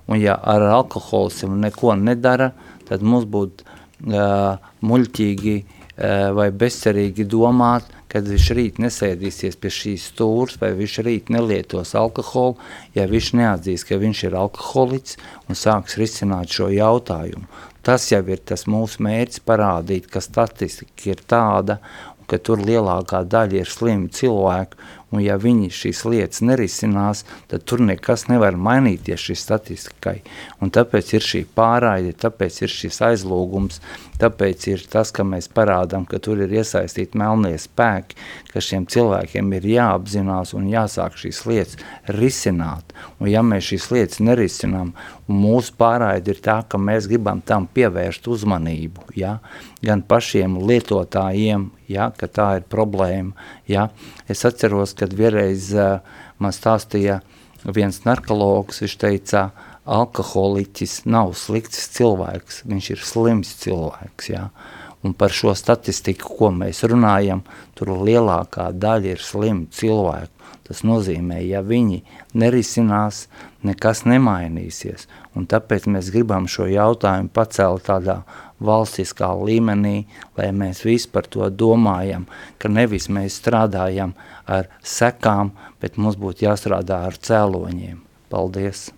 Un ja ar alkoholismu neko nedara, tad mums būtu uh, muļķīgi uh, vai bezcerīgi domāt, kad viņš rīt nesēdīsies pie šīs stūres, vai viņš rīt nelietos alkoholu, ja viņš neatzīs, ka viņš ir alkoholiķis un sāks risināt šo jautājumu. Tas jau ir tas mūsu mērķis parādīt, ka statistika ir tāda, ka tur lielākā daļa ir slimi cilvēku, un ja viņi šīs lietas nerisinās, tad tur nekas nevar mainīties šī statistikai. Un tāpēc ir šī pārraide, tāpēc ir šis aizlūgums, tāpēc ir tas, ka mēs parādām, ka tur ir iesaistīti melnie spēki, ka šiem cilvēkiem ir jāapzinās un jāsāk šīs lietas risināt. Un ja mēs šīs lietas nerisinām, un mūsu pārraide ir tā, ka mēs gribam tam pievērst uzmanību, ja? gan pašiem lietotājiem, ja? ka tā ir problēma. Ja? Es atceros, kad vienreiz uh, man stāstīja viens narkologs, viņš teica, alkoholiķis nav slikts cilvēks, viņš ir slims cilvēks, ja? Un par šo statistiku, ko mēs runājam, tur lielākā daļa ir slimu cilvēku. Tas nozīmē, ja viņi nerisinās, nekas nemainīsies. Un tāpēc mēs gribam šo jautājumu pacelt tādā valstiskā līmenī, lai mēs visi par to domājam, ka nevis mēs strādājam ar sekām, bet mums būtu jāstrādā ar cēloņiem. Paldies!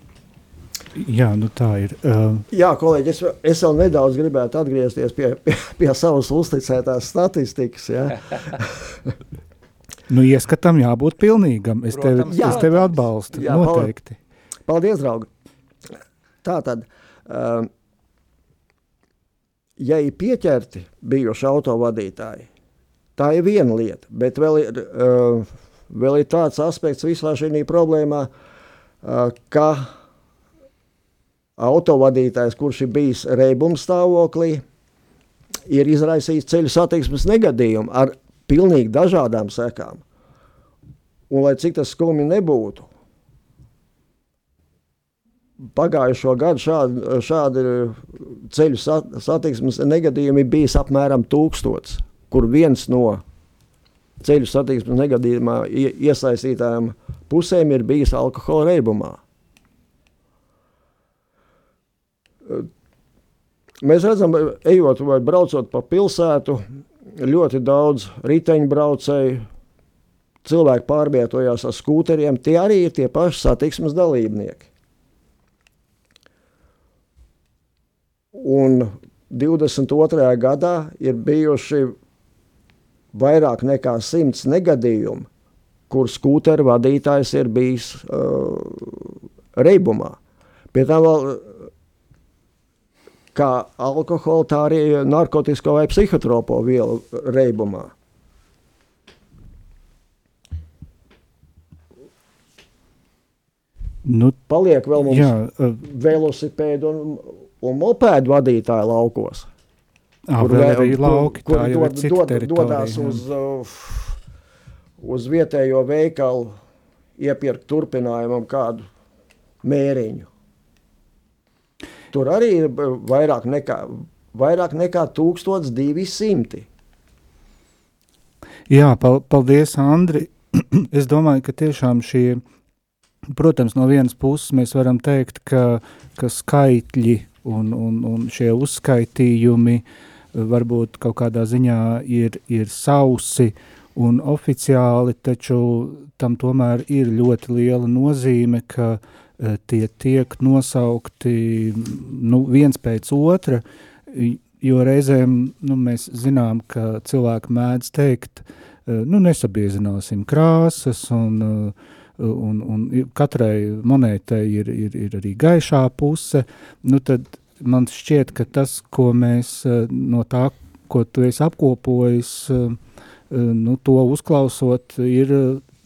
Jā, nu tā ir. Uh, Jā, kolēģi, es, es vēl nedaudz gribētu atgriezties pie, pie, pie savas uzticētās statistikas. Ja? nu, ieskatam jābūt pilnīgam. Es tevi, Protams. es tevi atbalstu, Jā, noteikti. Paldies, draugi! Tā tad, um, ja ir pieķerti bijuši autovadītāji, tā ir viena lieta, bet vēl ir, uh, vēl ir tāds aspekts visā šī problēmā, uh, ka autovadītājs, kurš ir bijis reibuma stāvoklī, ir izraisījis ceļu satiksmes negadījumu ar pilnīgi dažādām sekām. Un lai cik tas skumji nebūtu, pagājušo gadu šādi, šādi ceļu sat, satiksmes negadījumi bijis apmēram tūkstots, kur viens no ceļu satiksmes negadījumā ie- iesaistītājām pusēm ir bijis alkohola reibumā. Mēs redzam, ejot vai braucot pa pilsētu, ļoti daudz riteņbraucēju, cilvēki pārvietojās ar skūteriem. Tie arī ir tie paši satiksmes dalībnieki. Un 22. gadā ir bijuši vairāk nekā simts negadījumu, kur skūteru vadītājs ir bijis uh, reibumā. Pie tam vēl kā alkohola, tā arī narkotisko vai psihotropo vielu reibumā. Nu, Paliek vēl mums jā, uh, velosipēdu un, un mopēdu vadītāji laukos. ā, vēl vē- arī lauki, kur ir dod, dod, dodās uz, uh, uz vietējo veikalu iepirkt turpinājumam kādu mēriņu. Tur arī ir uh, vairāk nekā, vairāk nekā 1200. Jā, pal paldies, Andri. es domāju, ka tiešām šie, protams, no vienas puses mēs varam teikt, ka, ka skaitļi un, un, un šie uzskaitījumi eh, varbūt kaut kādā ziņā ir, ir sausi un oficiāli, taču tam tomēr ir ļoti liela nozīme, ka eh, tie tiek nosaukti nu, viens pēc otra, jo reizēm nu, mēs zinām, ka cilvēki mēdz teikt, eh, nu, nesabiezināsim krāsas, un, eh, un, un katrai monētai ir, ir, ir arī gaišā puse, nu, tad man šķiet, ka tas, ko mēs eh, no tā, ko tu esi apkopojis, eh, eh, nu, to uzklausot, ir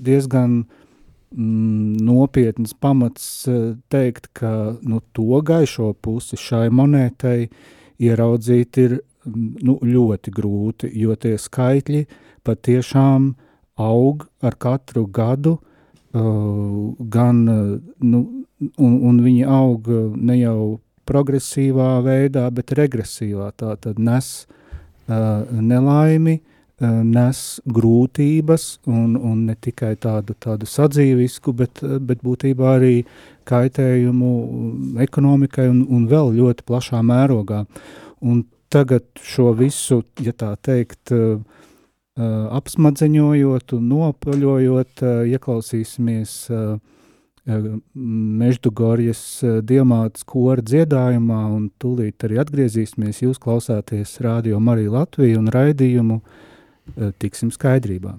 diezgan mm, nopietns pamats teikt, ka nu, to gaišo pusi šai monētai ieraudzīt ir nu, ļoti grūti, jo tie skaitļi patiešām aug ar katru gadu, uh, gan, nu, un, un viņi aug ne jau progresīvā veidā, bet regresīvā. Tā tad nes uh, nelaimi, uh, nes grūtības un, un ne tikai tādu, tādu sadzīvisku, bet, bet būtībā arī kaitējumu ekonomikai un, un vēl ļoti plašā mērogā. Un tagad šo visu, ja tā teikt, uh, apsmadzeņojot un nopaļojot, uh, ieklausīsimies uh, Meždugorjas diamātas kora dziedājumā, un tūlīt arī atgriezīsimies. Jūs klausāties Rādio Mariju Latviju un raidījumu Tiksim skaidrībā.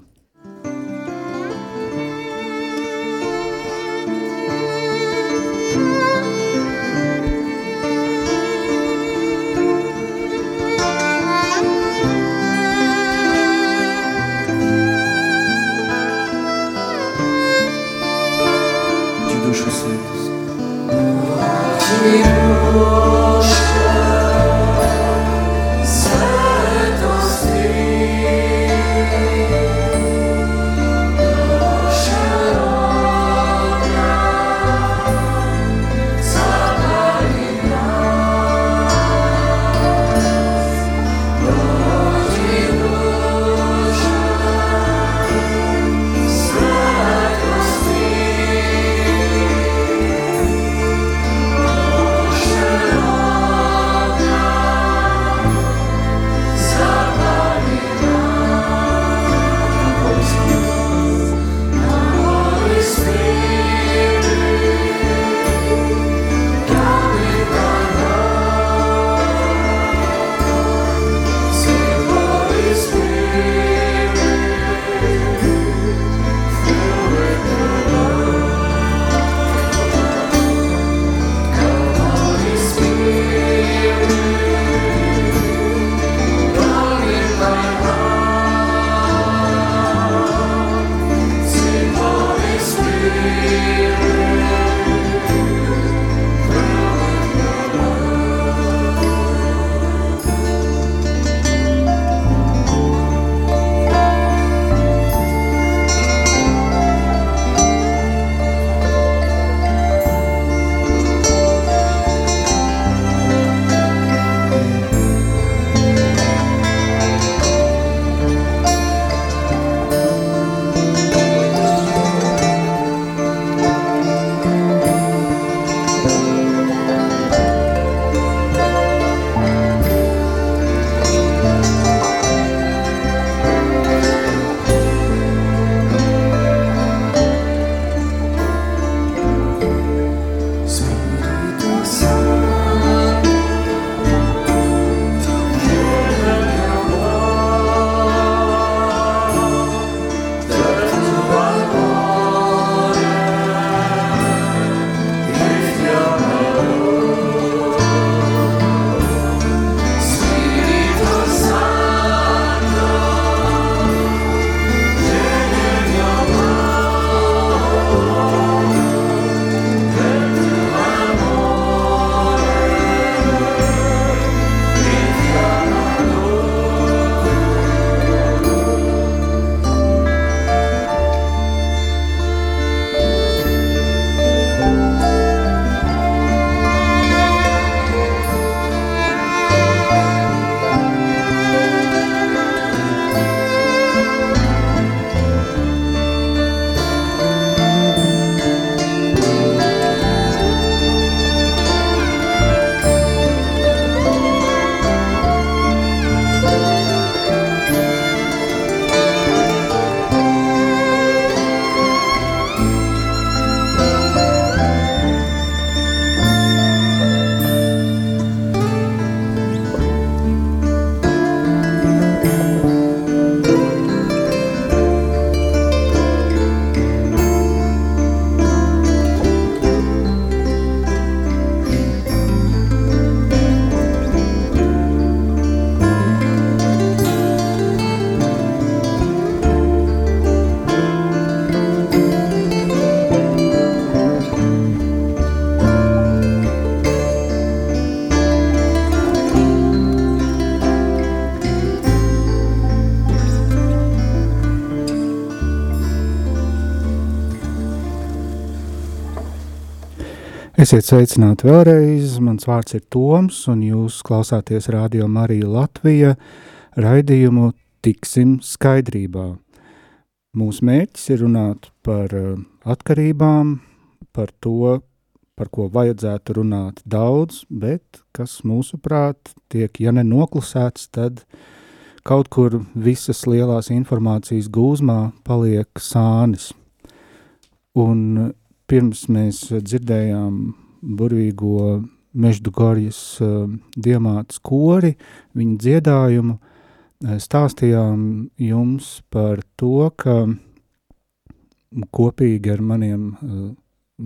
Esiet sveicināti vēlreiz. Mans vārds ir Toms, un jūs klausāties Radio Marija Latvija raidījumu Tiksim skaidrībā. Mūsu mērķis ir runāt par eh, atkarībām, par to, par ko vajadzētu runāt daudz, bet kas mūsuprāt tiek, ja ne noklusēts, tad kaut kur visas lielās informācijas gūzmā paliek sānis. Un pirms mēs dzirdējām burvīgo Meždu Gorjas uh, diamātas kori, viņa dziedājumu, uh, stāstījām jums par to, ka kopīgi ar maniem uh,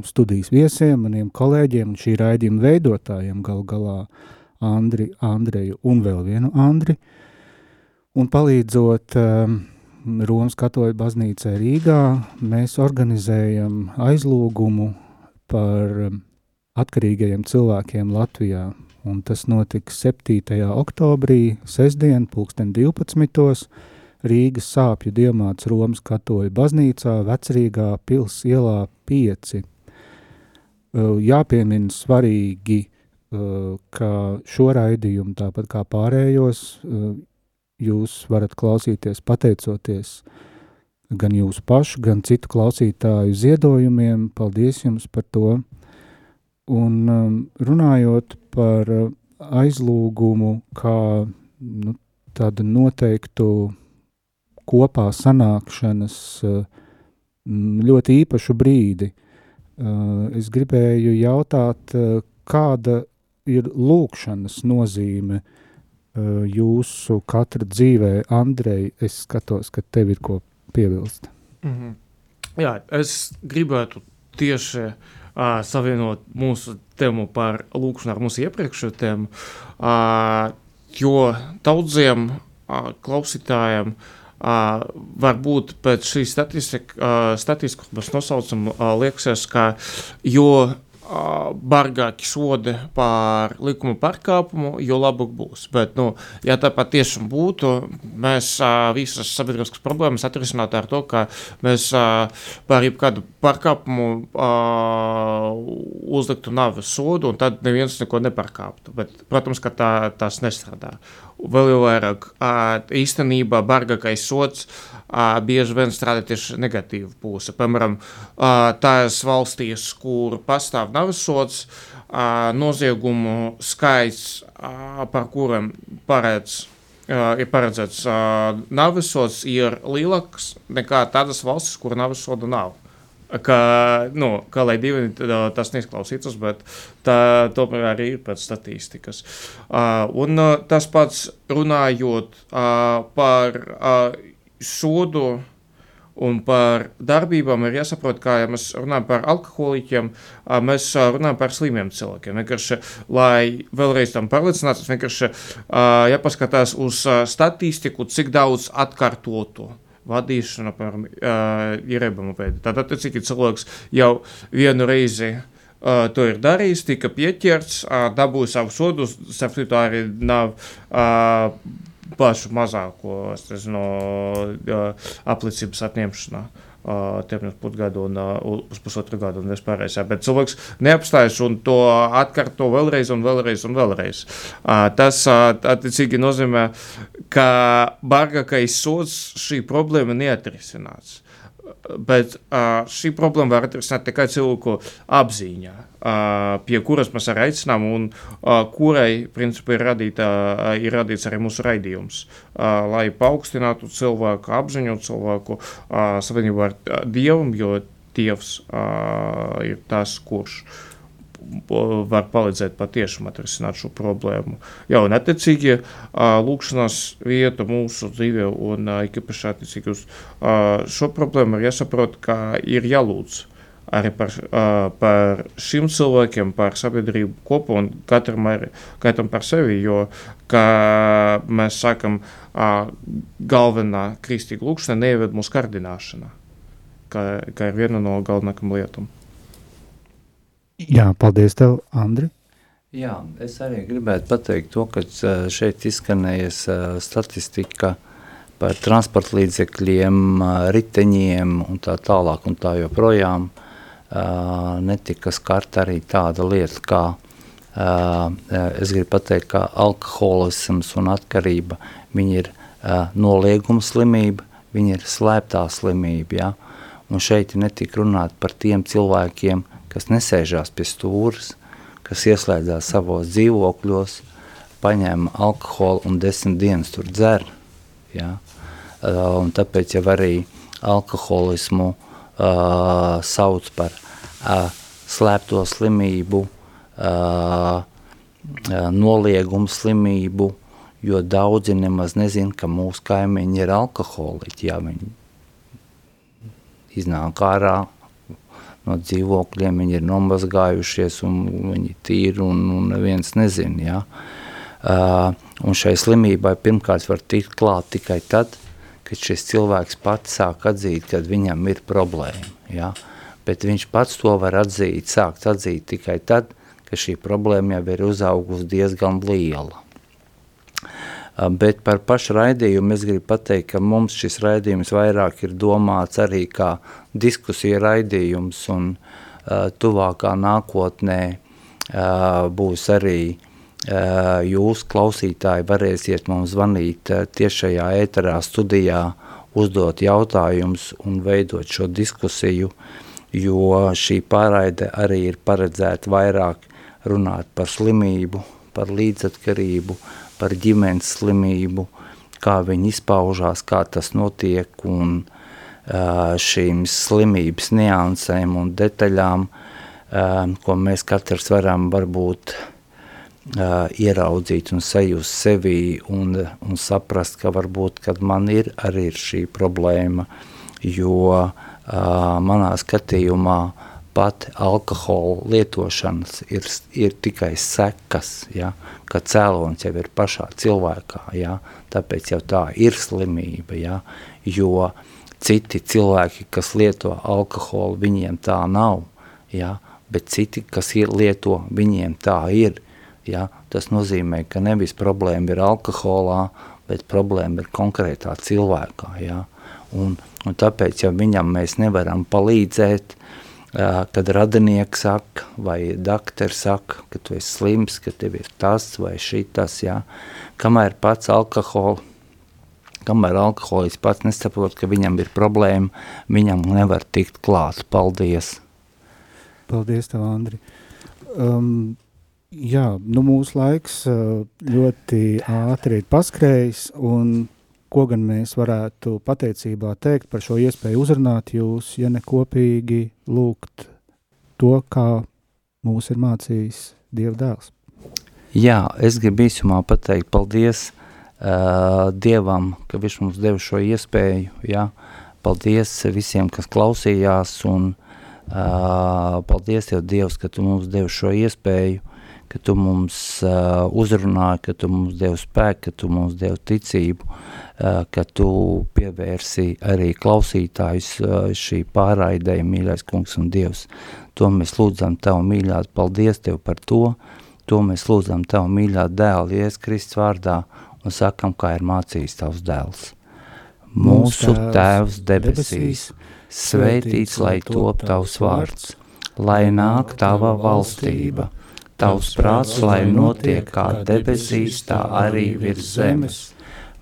studijas viesiem, maniem kolēģiem un šī raidījuma veidotājiem gal galā Andri, Andreju un vēl vienu Andri, un palīdzot uh, Romas katoļu baznīcai Rīgā, mēs organizējam aizlūgumu par um, atkarīgajiem cilvēkiem Latvijā. Un tas notiks 7. oktobrī, sestdien, pulksten 12. Rīgas sāpju diamāts Romas katoļu baznīcā, Vecrīgā pils ielā 5. Jāpiemina svarīgi, ka šo raidījumu, tāpat kā pārējos, jūs varat klausīties pateicoties gan jūsu pašu, gan citu klausītāju ziedojumiem. Paldies jums par to! Un um, runājot par uh, aizlūgumu kā nu, tādu noteiktu kopā sanākšanas uh, ļoti īpašu brīdi, uh, es gribēju jautāt, kāda ir lūkšanas nozīme uh, jūsu katra dzīvē, Andrej, es skatos, ka tev ir ko piebilst. Mm -hmm. Jā, es gribētu tieši uh, savienot mūsu tēmu par lūkšanu ar mūsu iepriekšējo tēmu, uh, jo daudziem uh, klausītājiem uh, varbūt pēc šīs statistikas, uh, ko mēs nosaucam, uh, liekas, ka jo bargāki sodi par likuma pārkāpumu, jo labāk būs. Bet, nu, ja tā patiešām būtu, mēs uh, visas sabiedriskas problēmas atrisinātu ar to, ka mēs uh, par jebkādu pārkāpumu uh, uzliktu nāves sodu, un tad neviens neko nepārkāptu. Bet, protams, ka tā, tas nestrādā. Vēl jau vairāk, īstenībā bargākais sods uh, bieži vien strādā tieši negatīva puse. Piemēram, tās valstīs, kur pastāv navsots, noziegumu skaits, par kuriem paredz ir paredzēts uh, navisots, ir lielāks nekā tādas valstis, kur navisoda nav. Ka, nu, kā lai divi tas neizklausītos, bet tā tomēr arī ir pēc statistikas. Uh, un uh, tas pats runājot uh, par uh, sodu un par darbībām ir jāsaprot, kā ja mēs runājam par alkoholiķiem, mēs runājam par slimiem cilvēkiem. Vienkārši, lai vēlreiz tam pārliecinātos, vienkārši jāpaskatās uz statistiku, cik daudz atkārtotu vadīšana, piemēram, ir rebama veida. Tad, attiecīgi, cilvēks jau vienu reizi Uh, to ir darījis, tika pieķerts, uh, dabūja savu sodu, starp citu arī nav uh, pašu mazāko nezinu, apliecības atņemšanā. Uh, Tiem pusgadu un uz pusotru gadu un vispārējais. Bet cilvēks neapstājas un to atkārto vēlreiz un vēlreiz un vēlreiz. Tas attiecīgi nozīmē, ka bargākais sots šī problēma neatrisināts. Bet uh, šī problēma var atrisināt tikai cilvēku apziņā, uh, pie kuras mēs arī aicinām, un uh, kurai principā ir, radīta, uh, ir radīts arī mūsu raidījums, uh, lai paaugstinātu cilvēku apziņu, cilvēku uh, savienību ar Dievu, jo Dievs uh, ir tas, kurš uh, var palīdzēt patiešām atrisināt šo problēmu. Jā, un attiecīgi lūkšanās vieta mūsu dzīvē un īpaši attiecīgi uz šo problēmu ir jāsaprot, ka ir jālūdz arī par, par šiem cilvēkiem, par sabiedrību kopumā un katram, arī, katram par sevi. Jo, kā mēs sakām, galvenā kristīga lūkšana neieved mūsu kardināšanā, kā, kā ir viena no galvenākajām lietām. Jā, paldies tev, Andri. Jā, es arī gribētu pateikt to, ka šeit izskanējas statistika par transporta līdzekļiem, riteņiem un tā tālāk un tā joprojām. netika skarta arī tāda lieta kā, es gribu pateikt, ka alkoholisms un atkarība, viņi ir nolieguma slimība, viņi ir slēptā slimība, ja? un šeit netika runāt par tiem cilvēkiem, kas nesēžās pie stūras, kas ieslēdzās savos dzīvokļos, paņēma alkoholu un desmit dienas tur dzer, ja? uh, un tāpēc jau arī alkoholismu uh, sauc par uh, slēpto slimību, uh, uh, noliegumu slimību, jo daudzi nemaz nezin, ka mūsu kaimiņi ir alkoholiķi, ja viņi iznāk ārā no dzīvokļiem, viņi ir nomazgājušies un viņi tīri un, un neviens nezin, ja. Uh, un šai slimībai pirmkārt var tikt klāt tikai tad, kad šis cilvēks pats sāk atzīt, kad viņam ir problēma. Ja? Bet viņš pats to var atzīt, sākt atzīt tikai tad, ka šī problēma jau ir uzaugusi diezgan liela. Bet par pašu raidījumu es gribu pateikt, ka mums šis raidījums vairāk ir domāts arī kā diskusija raidījums un uh, tuvākā nākotnē uh, būs arī jūs klausītāji varēsiet mums zvanīt tiešajā ēterā studijā, uzdot jautājumus un veidot šo diskusiju, jo šī pārraide arī ir paredzēta vairāk runāt par slimību, par līdzatkarību, par ģimenes slimību, kā viņi izpaužās, kā tas notiek un šīm slimības niansēm un detaļām, ko mēs katrs varam varbūt uh, ieraudzīt un sajust sevī un, un saprast, ka varbūt, kad man ir arī ir šī problēma, jo uh, manā skatījumā pat alkohola lietošanas ir, ir tikai sekas, ja, ka cēlonis jau ir pašā cilvēkā, ja, tāpēc jau tā ir slimība, ja, jo citi cilvēki, kas lieto alkoholu, viņiem tā nav, ja, bet citi, kas ir lieto, viņiem tā ir, Ja? Tas nozīmē, ka nevis problēma ir alkoholā, bet problēma ir konkrētā cilvēkā. Ja? Un, un tāpēc, ja viņam mēs nevaram palīdzēt, kad radinieks saka, vai doktors saka, ka tu esi slims, ka tev ir tas vai ja? kamēr pats alkohola, kamēr alkoholis pats nesaprot, ka viņam ir problēma, viņam nevar tikt klāt. Paldies! Paldies tev, Andri! Um, Jā, nu mūsu laiks ļoti ātri ir paskrējis, un ko gan mēs varētu pateicībā teikt par šo iespēju uzrunāt jūs, ja ne kopīgi lūgt to, kā mūs ir mācījis Dieva dēls. Jā, es gribu īsumā pateikt paldies uh, Dievam, ka viņš mums deva šo iespēju, jā, paldies visiem, kas klausījās, un uh, paldies Tev Dievs, ka Tu mums devi šo iespēju, ka tu mums uh, uzrunāji, ka tu mums devi spēku, ka tu mums devi ticību, uh, ka tu pievērsi arī klausītājus uh, šī pārraidēja, mīļais kungs un Dievs. To mēs lūdzam Tavu mīļāt, paldies Tev par to, to mēs lūdzam Tavu mīļāt dēlu, Ies Kristus vārdā, un sakam, kā ir mācījis Tavs dēls. Mūsu Tēvs debesīs, svētīts, lai top Tavs vārds, lai nāk Tava valstība, Tavs prāts, lai notiek kā debesīs, tā arī virs zemes.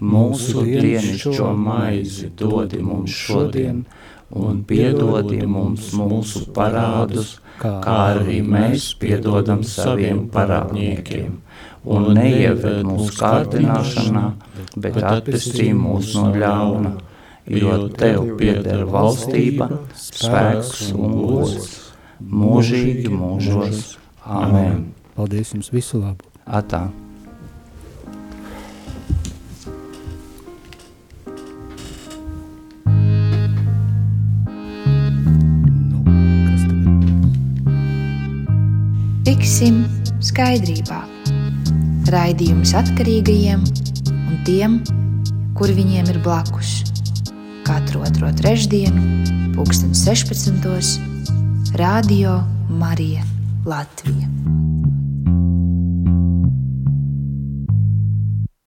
Mūsu dienascho maizi dodi mums šodien, un piedodi mums mūsu parādus, kā arī mēs piedodam saviem parādniekiem. Un neieved mūsu kārdināšanā, bet atpestī mūs no ļauna, jo Tev pieder valstība, spēks un gods, mūžīgi mūžos. Amen. Paldies jums visu labu. Atā. Nu? Tiksim skaidrībā. Raidījums atkarīgajiem un tiem, kur viņiem ir blakus. Katru otro trešdienu, pulksten 16. Radio Marija Latvija.